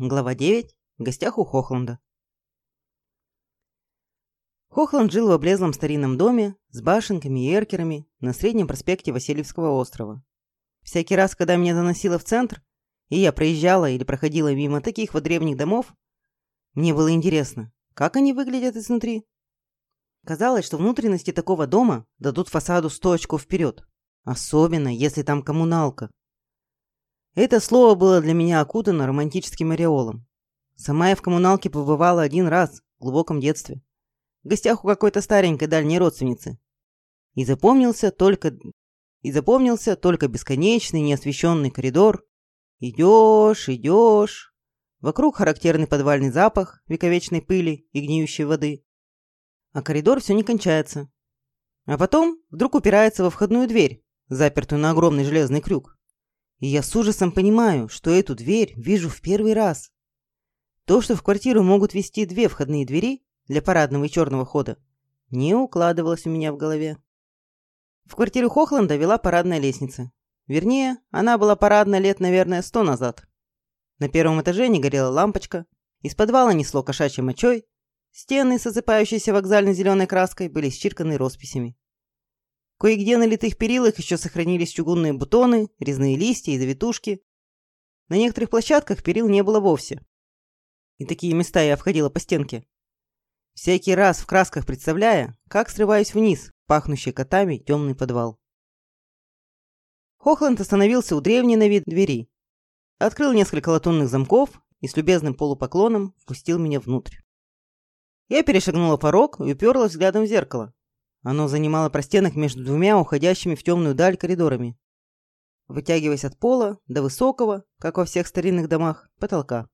Глава 9. В гостях у Хохланда. Хохланд жил в облезлом старинном доме с башенками и эркерами на среднем проспекте Васильевского острова. Всякий раз, когда меня заносило в центр, и я проезжала или проходила мимо таких вот древних домов, мне было интересно, как они выглядят изнутри. Казалось, что внутренности такого дома дадут фасаду сто очков вперед, особенно если там коммуналка. Это слово было для меня окутано романтическим ореолом. Сама я в коммуналке побывала один раз, в глубоком детстве. В гостях у какой-то старенькой дальней родственницы. И запомнился только... И запомнился только бесконечный неосвещенный коридор. Идешь, идешь. Вокруг характерный подвальный запах вековечной пыли и гниющей воды. А коридор все не кончается. А потом вдруг упирается во входную дверь, запертую на огромный железный крюк. И я с ужасом понимаю, что эту дверь вижу в первый раз. То, что в квартиру могут вести две входные двери для парадного и черного хода, не укладывалось у меня в голове. В квартиру Хохланда вела парадная лестница. Вернее, она была парадна лет, наверное, сто назад. На первом этаже не горела лампочка, из подвала несло кошачьей мочой, стены с осыпающейся вокзальной зеленой краской были счирканы росписями. Кое-где на литых перилах еще сохранились чугунные бутоны, резные листья и завитушки. На некоторых площадках перил не было вовсе. И такие места я обходила по стенке. Всякий раз в красках представляя, как срываюсь вниз, пахнущий котами темный подвал. Хохланд остановился у древней на вид двери. Открыл несколько латунных замков и с любезным полупоклоном впустил меня внутрь. Я перешагнула порог и уперлась взглядом в зеркало, оно занимало простенок между двумя уходящими в темную даль коридорами, вытягиваясь от пола до высокого, как во всех старинных домах, потолка.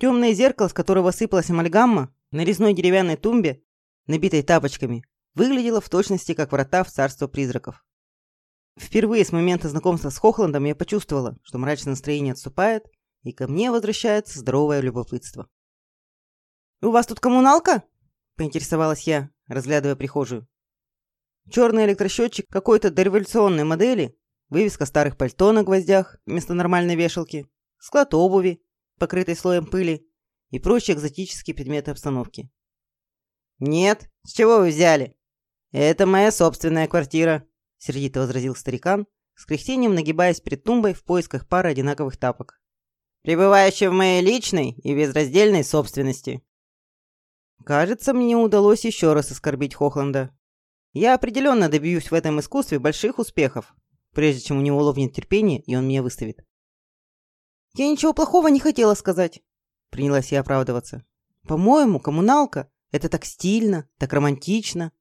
Темное зеркало, с которого сыпалась амальгамма, на резной деревянной тумбе, набитой тапочками, выглядело в точности как врата в царство призраков. Впервые с момента знакомства с Хохландом я почувствовала, что мрачное настроение отступает, и ко мне возвращается здоровое любопытство. «У вас тут коммуналка?» – поинтересовалась я, разглядывая прихожую. Черный электросчетчик какой-то дореволюционной модели, вывеска старых пальто на гвоздях вместо нормальной вешалки, склад обуви, покрытый слоем пыли и прочие экзотические предметы обстановки. «Нет, с чего вы взяли? Это моя собственная квартира», — сердито возразил старикан, с кряхтением нагибаясь перед тумбой в поисках пары одинаковых тапок. «Пребывающая в моей личной и безраздельной собственности». Кажется, мне удалось еще раз оскорбить Хохланда. Я определенно добьюсь в этом искусстве больших успехов, прежде чем у него ловнет терпение, и он меня выставит. «Я ничего плохого не хотела сказать», — принялась я оправдываться. «По-моему, коммуналка — это так стильно, так романтично.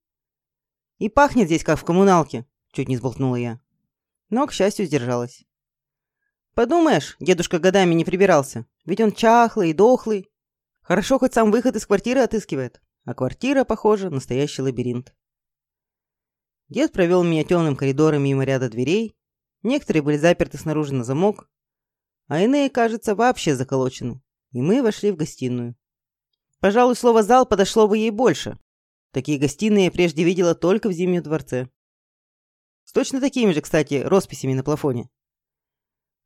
И пахнет здесь, как в коммуналке», — чуть не сболтнула я. Но, к счастью, сдержалась. «Подумаешь, дедушка годами не прибирался, ведь он чахлый и дохлый, Хорошо, хоть сам выход из квартиры отыскивает. А квартира, похоже, настоящий лабиринт. Дед провел меня темным коридором мимо ряда дверей. Некоторые были заперты снаружи на замок, а иные, кажется, вообще заколочены. И мы вошли в гостиную. Пожалуй, слово «зал» подошло бы ей больше. Такие гостиные я прежде видела только в Зимнем дворце. С точно такими же, кстати, росписями на плафоне.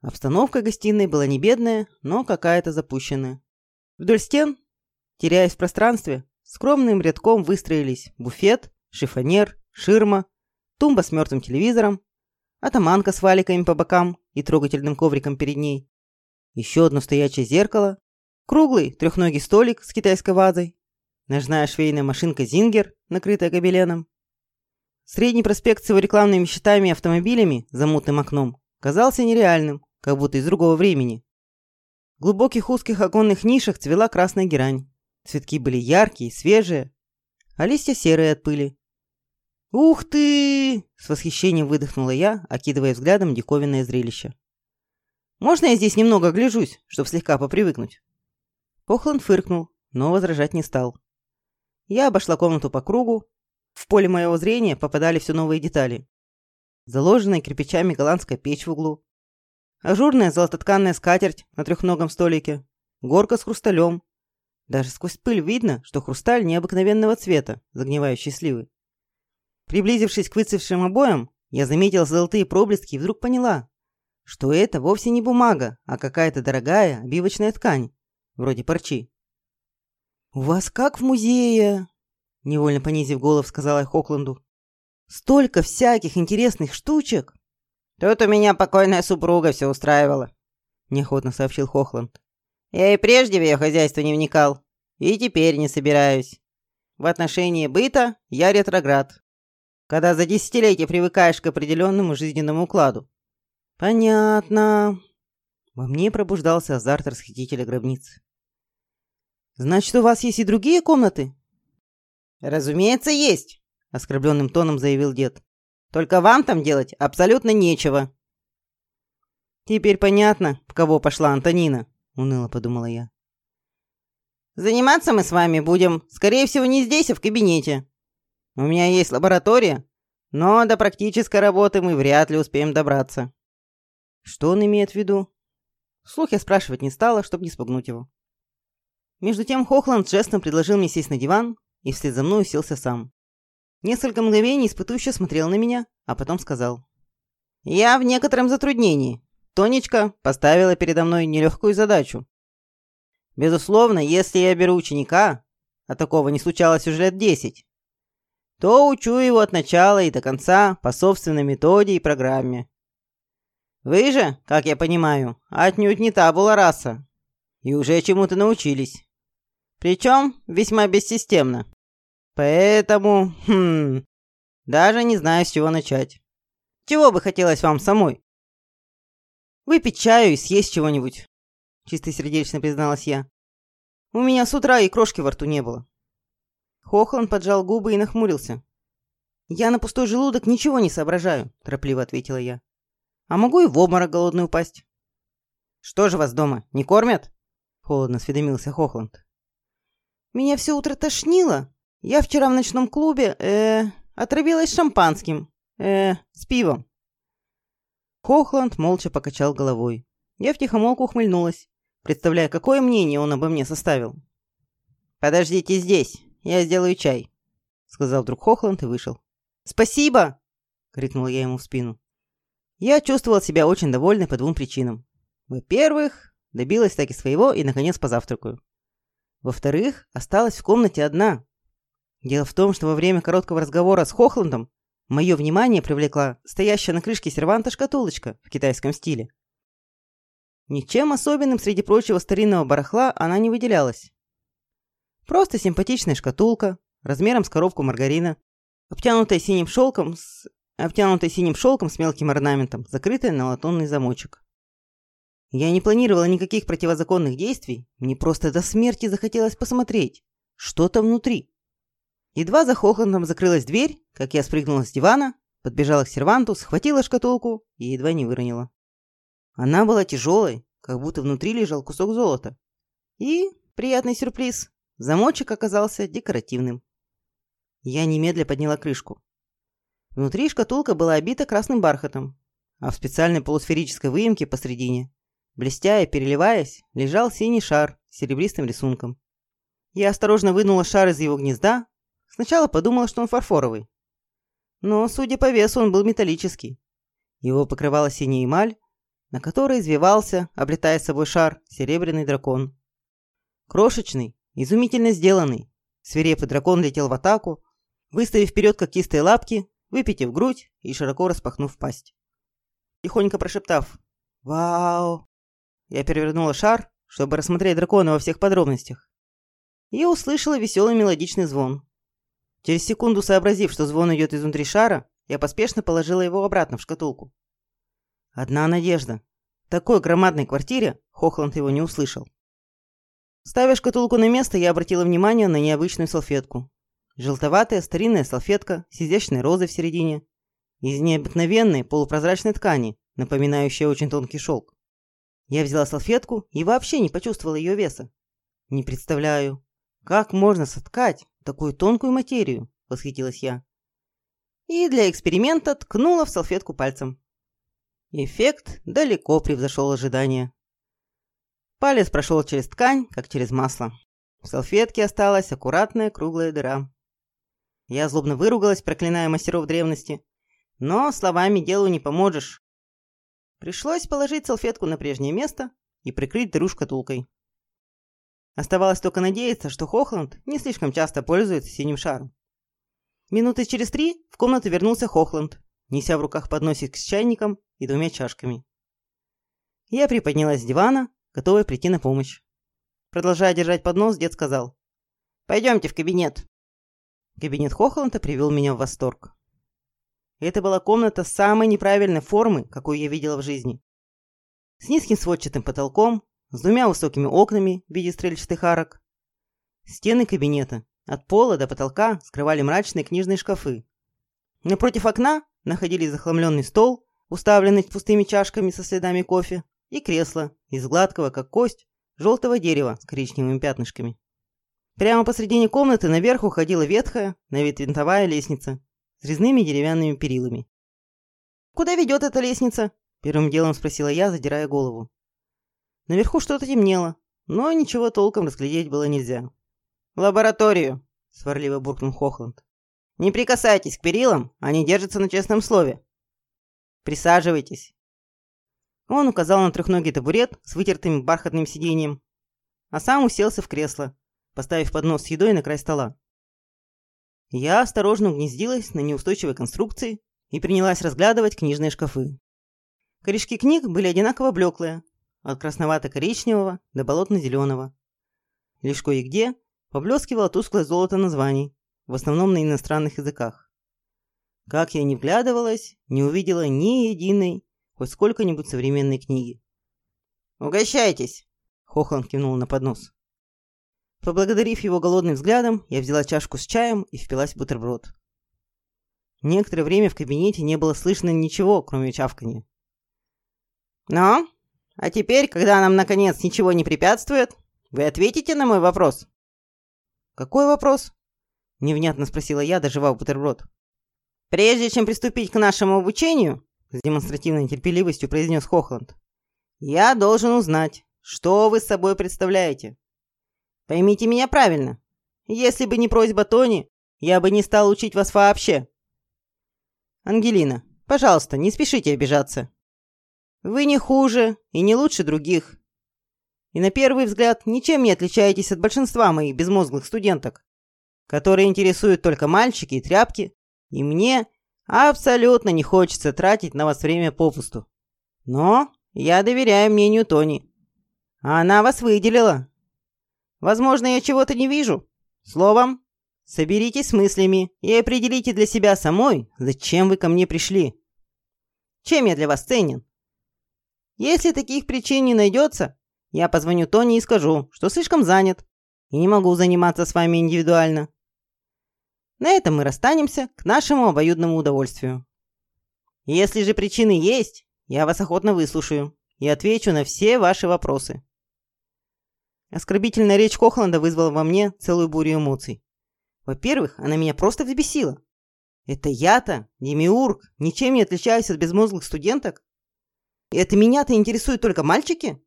Обстановка гостиной была не бедная, но какая-то запущенная. Вдоль стен, теряясь в пространстве, скромным рядком выстроились буфет, шифонер, ширма, тумба с мертвым телевизором, атаманка с валиками по бокам и трогательным ковриком перед ней, еще одно стоячее зеркало, круглый трехногий столик с китайской вазой, ножная швейная машинка «Зингер», накрытая гобеленом. Средний проспект с его рекламными щитами и автомобилями за мутным окном казался нереальным, как будто из другого времени. В глубоких узких оконных нишах цвела красная герань. Цветки были яркие, свежие, а листья серые от пыли. «Ух ты!» – с восхищением выдохнула я, окидывая взглядом диковинное зрелище. «Можно я здесь немного гляжусь, чтобы слегка попривыкнуть?» Похланд фыркнул, но возражать не стал. Я обошла комнату по кругу. В поле моего зрения попадали все новые детали. Заложенная кирпичами голландская печь в углу, ажурная золототканная скатерть на трехногом столике, горка с хрусталем. Даже сквозь пыль видно, что хрусталь необыкновенного цвета, загнивающий сливы. Приблизившись к выцвевшим обоям, я заметила золотые проблески и вдруг поняла, что это вовсе не бумага, а какая-то дорогая обивочная ткань, вроде парчи. «У вас как в музее?» Невольно понизив голос, сказала я Хокленду. «Столько всяких интересных штучек!» «Тут у меня покойная супруга все устраивала», — неохотно сообщил Хохланд. «Я и прежде в ее хозяйство не вникал, и теперь не собираюсь. В отношении быта я ретроград, когда за десятилетия привыкаешь к определенному жизненному укладу. Понятно. Во мне пробуждался азарт расхитителя гробниц. Значит, у вас есть и другие комнаты? Разумеется, есть, оскорбленным тоном заявил дед. Только вам там делать абсолютно нечего. Теперь понятно, в кого пошла Антонина, уныло подумала я. Заниматься мы с вами будем, скорее всего, не здесь, а в кабинете. У меня есть лаборатория, но до практической работы мы вряд ли успеем добраться. Что он имеет в виду? Вслух я спрашивать не стала, чтобы не спугнуть его. Между тем Хохланд жестом предложил мне сесть на диван, и вслед за мной уселся сам. Несколько мгновений испытующе смотрел на меня, а потом сказал. «Я в некотором затруднении. Тонечка поставила передо мной нелегкую задачу. Безусловно, если я беру ученика, а такого не случалось уже лет десять, то учу его от начала и до конца по собственной методе и программе. Вы же, как я понимаю, отнюдь не та была раса, и уже чему-то научились. Причем весьма бессистемно. Поэтому, хм, даже не знаю, с чего начать. Чего бы хотелось вам самой? Выпить чаю и съесть чего-нибудь, чистосердечно призналась я. У меня с утра и крошки во рту не было. Хохланд поджал губы и нахмурился. «Я на пустой желудок ничего не соображаю», – торопливо ответила я. «А могу и в обморок голодный упасть». «Что же вас дома, не кормят?» – холодно осведомился Хохланд. «Меня все утро тошнило. Я вчера в ночном клубе, э, отравилась шампанским, э, с пивом». Хохланд молча покачал головой. Я втихомолку ухмыльнулась, представляя, какое мнение он обо мне составил. «Подождите здесь, я сделаю чай», — сказал вдруг Хохланд и вышел. «Спасибо!» — крикнула я ему в спину. Я чувствовал себя очень довольной по двум причинам. Во-первых, добилась таки своего и, наконец, позавтракаю. Во-вторых, осталась в комнате одна. Дело в том, что во время короткого разговора с Хохландом мое внимание привлекла стоящая на крышке серванта шкатулочка в китайском стиле. Ничем особенным среди прочего старинного барахла она не выделялась. Просто симпатичная шкатулка, размером с коробку маргарина, обтянутая синим шелком с... обтянутая синим шелком с мелким орнаментом, закрытая на латунный замочек. Я не планировала никаких противозаконных действий, мне просто до смерти захотелось посмотреть, что там внутри. Едва за Хохландом закрылась дверь, как я спрыгнула с дивана, подбежала к серванту, схватила шкатулку и едва не выронила. Она была тяжелой, как будто внутри лежал кусок золота. И, приятный сюрприз, замочек оказался декоративным. Я немедля подняла крышку. Внутри шкатулка была обита красным бархатом, а в специальной полусферической выемке посредине, блестя и переливаясь, лежал синий шар с серебристым рисунком. Я осторожно вынула шар из его гнезда, сначала подумала, что он фарфоровый. Но, судя по весу, он был металлический. Его покрывала синяя эмаль, на которой извивался, облетая с собой шар, серебряный дракон. Крошечный, изумительно сделанный, свирепый дракон летел в атаку, выставив вперед когтистые лапки, выпитив грудь и широко распахнув пасть. Тихонько прошептав «Вау!», я перевернула шар, чтобы рассмотреть дракона во всех подробностях, и услышала веселый мелодичный звон. Через секунду сообразив, что звон идет изнутри шара, я поспешно положила его обратно в шкатулку. Одна надежда. В такой громадной квартире Хохланд его не услышал. Ставя шкатулку на место, я обратила внимание на необычную салфетку. Желтоватая старинная салфетка с изящной розой в середине. Из необыкновенной полупрозрачной ткани, напоминающей очень тонкий шелк. Я взяла салфетку и вообще не почувствовала ее веса. Не представляю, как можно соткать такую тонкую материю, восхитилась я. И для эксперимента ткнула в салфетку пальцем. Эффект далеко превзошел ожидания. Палец прошел через ткань, как через масло. В салфетке осталась аккуратная круглая дыра. Я злобно выругалась, проклиная мастеров древности. Но словами делу не поможешь. Пришлось положить салфетку на прежнее место и прикрыть дыру шкатулкой. Оставалось только надеяться, что Хохланд не слишком часто пользуется синим шаром. Минуты через три в комнату вернулся Хохланд, неся в руках подносик с чайником и двумя чашками. Я приподнялась с дивана, готовая прийти на помощь. Продолжая держать поднос, дед сказал. «Пойдемте в кабинет». Кабинет Хохланда привел меня в восторг. Это была комната самой неправильной формы, какую я видела в жизни. С низким сводчатым потолком, с двумя высокими окнами в виде стрельчатых арок. Стены кабинета от пола до потолка скрывали мрачные книжные шкафы. Напротив окна находились захламленный стол, уставленный пустыми чашками со следами кофе, и кресло из гладкого, как кость, желтого дерева с коричневыми пятнышками. Прямо посредине комнаты наверх уходила ветхая, на вид винтовая лестница с резными деревянными перилами. «Куда ведет эта лестница?» – первым делом спросила я, задирая голову. Наверху что-то темнело, но ничего толком разглядеть было нельзя. «В лабораторию!» – сварливо буркнул Хохланд. «Не прикасайтесь к перилам, они держатся на честном слове. Присаживайтесь». Он указал на трехногий табурет с вытертым бархатным сиденьем, а сам уселся в кресло, поставив поднос с едой на край стола. Я осторожно угнездилась на неустойчивой конструкции и принялась разглядывать книжные шкафы. Корешки книг были одинаково блеклые, от красновато-коричневого до болотно-зеленого. Лишь кое-где поблескивало тусклое золото названий, в основном на иностранных языках. Как я не вглядывалась, не увидела ни единой, хоть сколько-нибудь современной книги. «Угощайтесь!» — Хохланд кивнул на поднос. Поблагодарив его голодным взглядом, я взяла чашку с чаем и впилась в бутерброд. Некоторое время в кабинете не было слышно ничего, кроме чавканья. «Ну, а теперь, когда нам, наконец, ничего не препятствует, вы ответите на мой вопрос?» «Какой вопрос?» – невнятно спросила я, доживав бутерброд. «Прежде чем приступить к нашему обучению», – с демонстративной терпеливостью произнес Хохланд, – «я должен узнать, что вы с собой представляете. Поймите меня правильно. Если бы не просьба Тони, я бы не стал учить вас вообще. Ангелина, пожалуйста, не спешите обижаться. Вы не хуже и не лучше других. И на первый взгляд ничем не отличаетесь от большинства моих безмозглых студенток, которые интересуют только мальчики и тряпки, и мне абсолютно не хочется тратить на вас время попусту. Но я доверяю мнению Тони. Она вас выделила, Возможно, я чего-то не вижу. Словом, соберитесь с мыслями и определите для себя самой, зачем вы ко мне пришли. Чем я для вас ценен? Если таких причин не найдется, я позвоню Тони и скажу, что слишком занят и не могу заниматься с вами индивидуально. На этом мы расстанемся к нашему обоюдному удовольствию. Если же причины есть, я вас охотно выслушаю и отвечу на все ваши вопросы. Оскорбительная речь Хохланда вызвала во мне целую бурю эмоций. Во-первых, она меня просто взбесила. Это я-то, Демиург, ничем не отличаюсь от безмозглых студенток? Это меня-то интересуют только мальчики?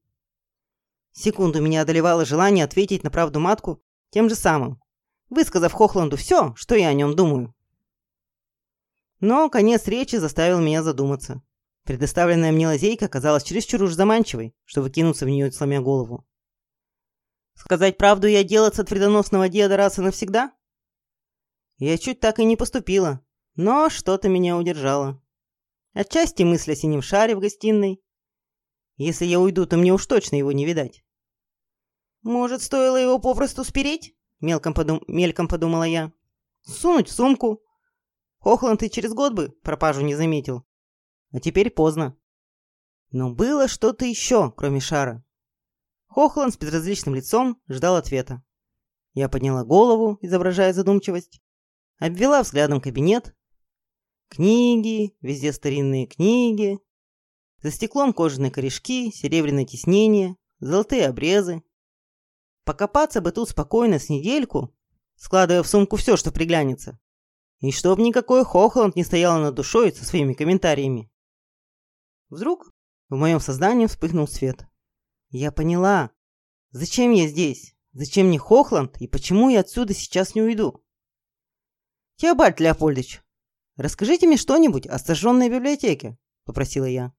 Секунду меня одолевало желание ответить на правду матку тем же самым, высказав Хохланду все, что я о нем думаю. Но конец речи заставил меня задуматься. Предоставленная мне лазейка оказалась чересчур уж заманчивой, чтобы кинуться в нее, сломя голову. Сказать правду и отделаться от вредоносного деда раз и навсегда? Я чуть так и не поступила, но что-то меня удержало. Отчасти мысль о синем шаре в гостиной. Если я уйду, то мне уж точно его не видать. Может, стоило его попросту спереть? Мелком подум... Мельком подумала я. Сунуть в сумку. Хохланд и через год бы пропажу не заметил. А теперь поздно. Но было что-то еще, кроме шара. Хохланд с безразличным лицом ждал ответа. Я подняла голову, изображая задумчивость, обвела взглядом кабинет. Книги, везде старинные книги. За стеклом кожаные корешки, серебряное тиснение, золотые обрезы. Покопаться бы тут спокойно с недельку, складывая в сумку все, что приглянется. И чтоб никакой Хохланд не стоял над душой со своими комментариями. Вдруг в моем сознании вспыхнул свет. Я поняла. Зачем я здесь? Зачем мне Хохланд и почему я отсюда сейчас не уйду? Теобальд Леопольдович, расскажите мне что-нибудь о сожженной библиотеке, попросила я.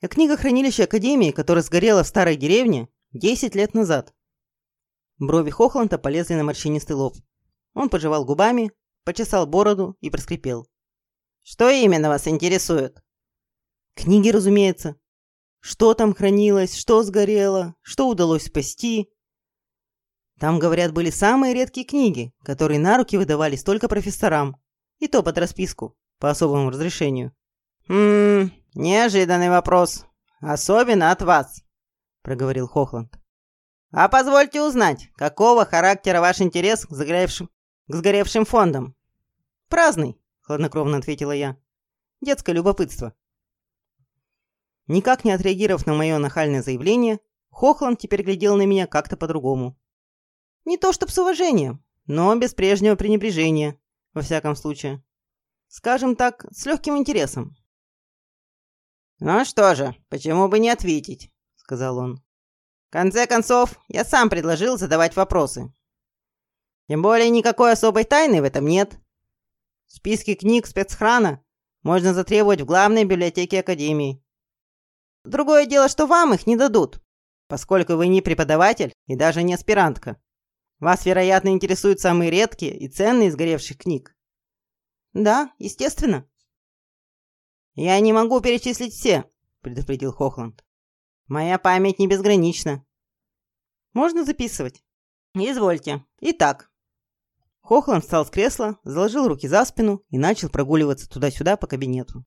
о книгохранилище Академии, которое сгорело в старой деревне 10 лет назад. Брови Хохланда полезли на морщинистый лоб. Он пожевал губами, почесал бороду и проскрипел. «Что именно вас интересует?» «Книги, разумеется. Что там хранилось, что сгорело, что удалось спасти?» Там, говорят, были самые редкие книги, которые на руки выдавались только профессорам. И то под расписку, по особому разрешению. «Ммм, неожиданный вопрос. Особенно от вас», — проговорил Хохланд. «А позвольте узнать, какого характера ваш интерес к сгоревшим, к сгоревшим фондам?» «Праздный», — хладнокровно ответила я. «Детское любопытство». Никак не отреагировав на мое нахальное заявление, Хохланд теперь глядел на меня как-то по-другому. Не то чтоб с уважением, но без прежнего пренебрежения, во всяком случае. Скажем так, с легким интересом. «Ну что же, почему бы не ответить?» — сказал он. «В конце концов, я сам предложил задавать вопросы. Тем более никакой особой тайны в этом нет. Списки книг спецхрана можно затребовать в главной библиотеке Академии. Другое дело, что вам их не дадут, поскольку вы не преподаватель и даже не аспирантка. Вас, вероятно, интересуют самые редкие и ценные из горевших книг. Да, естественно. Я не могу перечислить все, предупредил Хохланд. Моя память не безгранична. Можно записывать? Извольте. Итак. Хохланд встал с кресла, заложил руки за спину и начал прогуливаться туда-сюда по кабинету.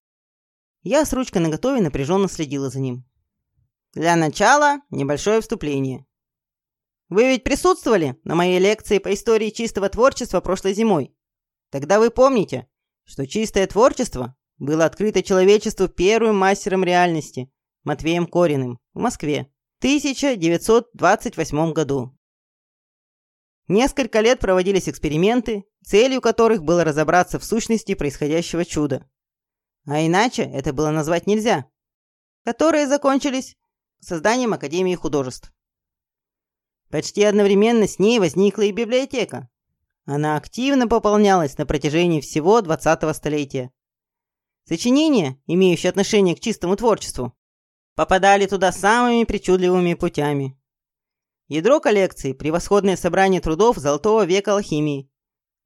Я с ручкой наготове напряженно следила за ним. Для начала небольшое вступление. Вы ведь присутствовали на моей лекции по истории чистого творчества прошлой зимой? Тогда вы помните, что чистое творчество было открыто человечеству первым мастером реальности Матвеем Кориным в Москве в 1928 году. Несколько лет проводились эксперименты, целью которых было разобраться в сущности происходящего чуда. А иначе это было назвать нельзя. Которые закончились созданием Академии художеств. Почти одновременно с ней возникла и библиотека. Она активно пополнялась на протяжении всего 20-го столетия. Сочинения, имеющие отношение к чистому творчеству, попадали туда самыми причудливыми путями. Ядро коллекции – превосходное собрание трудов Золотого века алхимии.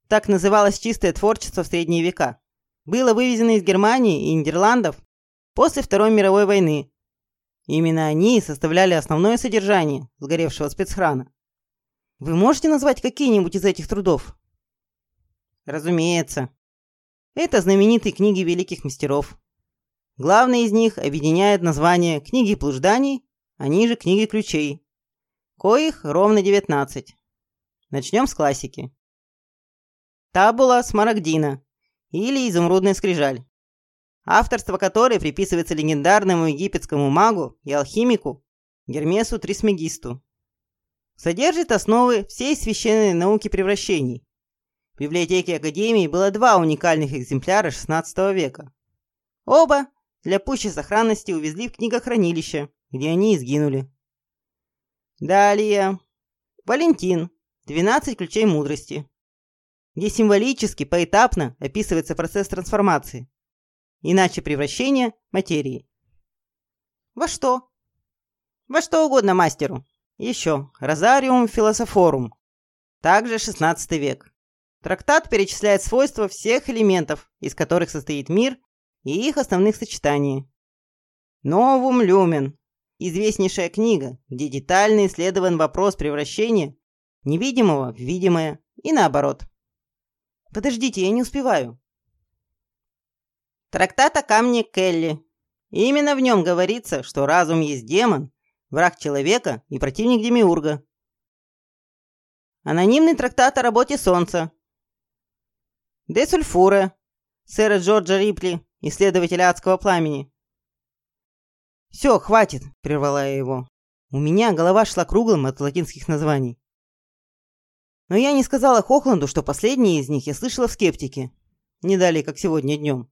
Так называлось чистое творчество в средние века. Было вывезено из Германии и Нидерландов после Второй мировой войны Именно они составляли основное содержание сгоревшего спецхрана. Вы можете назвать какие-нибудь из этих трудов? Разумеется. Это знаменитые книги великих мастеров. Главные из них объединяет название «Книги блужданий», они же «Книги ключей», коих ровно 19. Начнем с классики. Табула Смарагдина или Изумрудная скрижаль авторство которой приписывается легендарному египетскому магу и алхимику Гермесу Трисмегисту. Содержит основы всей священной науки превращений. В библиотеке Академии было два уникальных экземпляра XVI века. Оба для пущей сохранности увезли в книгохранилище, где они и сгинули. Далее. Валентин. 12 ключей мудрости. Где символически, поэтапно описывается процесс трансформации иначе превращение материи. Во что? Во что угодно мастеру. Еще. Розариум философорум. Также 16 век. Трактат перечисляет свойства всех элементов, из которых состоит мир, и их основных сочетаний. Новум люмен. Известнейшая книга, где детально исследован вопрос превращения невидимого в видимое и наоборот. Подождите, я не успеваю. Трактат о камне Келли. именно в нем говорится, что разум есть демон, враг человека и противник демиурга. Анонимный трактат о работе Солнца. Де Сульфуре, сэра Джорджа Рипли, исследователя адского пламени. «Все, хватит», — прервала я его. У меня голова шла круглым от латинских названий. Но я не сказала Хохланду, что последние из них я слышала в «Скептике». Не далее, как сегодня днем.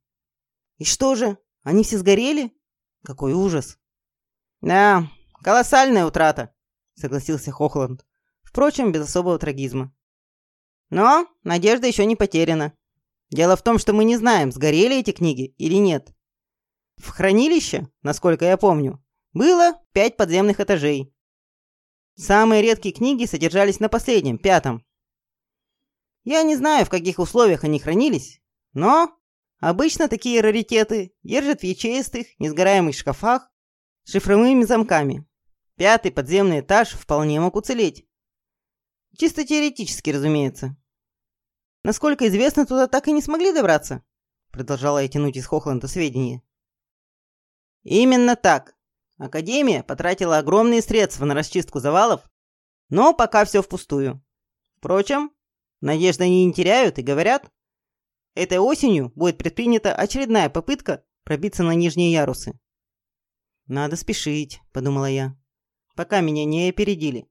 И что же, они все сгорели? Какой ужас. Да, колоссальная утрата, согласился Хохланд. Впрочем, без особого трагизма. Но надежда еще не потеряна. Дело в том, что мы не знаем, сгорели эти книги или нет. В хранилище, насколько я помню, было пять подземных этажей. Самые редкие книги содержались на последнем, пятом. Я не знаю, в каких условиях они хранились, но обычно такие раритеты держат в ячеистых, несгораемых шкафах с шифровыми замками. Пятый подземный этаж вполне мог уцелеть. Чисто теоретически, разумеется. Насколько известно, туда так и не смогли добраться, продолжала я тянуть из Хохланда сведения. Именно так. Академия потратила огромные средства на расчистку завалов, но пока все впустую. Впрочем, надежды они не теряют и говорят, этой осенью будет предпринята очередная попытка пробиться на нижние ярусы. «Надо спешить», — подумала я, пока меня не опередили.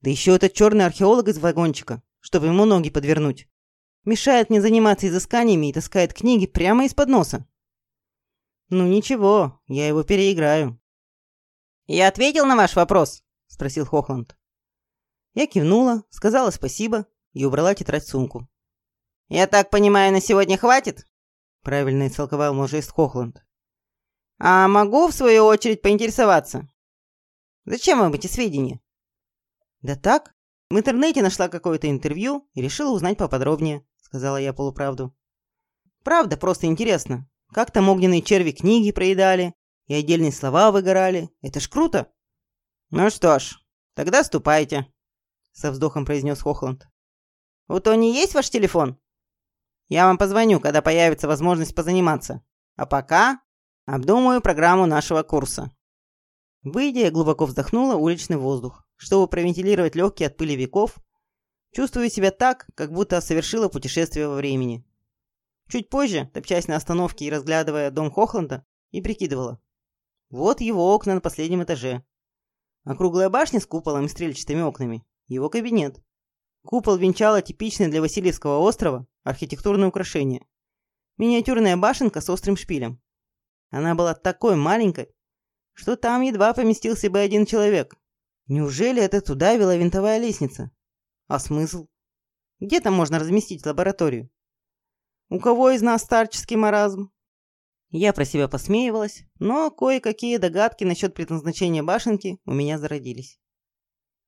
Да еще этот черный археолог из вагончика, чтобы ему ноги подвернуть. Мешает мне заниматься изысканиями и таскает книги прямо из-под носа. Ну ничего, я его переиграю. «Я ответил на ваш вопрос?» – спросил Хохланд. Я кивнула, сказала спасибо и убрала тетрадь в сумку. «Я так понимаю, на сегодня хватит?» – правильно истолковал мой жест Хохланд. «А могу, в свою очередь, поинтересоваться? Зачем вам эти сведения?» «Да так, в интернете нашла какое-то интервью и решила узнать поподробнее», – сказала я полуправду. «Правда, просто интересно. Как там огненные черви книги проедали, и отдельные слова выгорали. Это ж круто!» «Ну что ж, тогда ступайте», — со вздохом произнес Хохланд. «У Тони есть ваш телефон? Я вам позвоню, когда появится возможность позаниматься. А пока обдумаю программу нашего курса». Выйдя, я глубоко вздохнула уличный воздух, чтобы провентилировать легкие от пыли веков, чувствую себя так, как будто совершила путешествие во времени. Чуть позже, топчась на остановке и разглядывая дом Хохланда, и прикидывала. Вот его окна на последнем этаже. Округлая башня с куполом и стрельчатыми окнами. Его кабинет. Купол венчало типичное для Васильевского острова архитектурное украшение. Миниатюрная башенка с острым шпилем. Она была такой маленькой, что там едва поместился бы один человек. Неужели это туда вела винтовая лестница? А смысл? Где там можно разместить лабораторию? У кого из нас старческий маразм? Я про себя посмеивалась, но кое-какие догадки насчет предназначения башенки у меня зародились.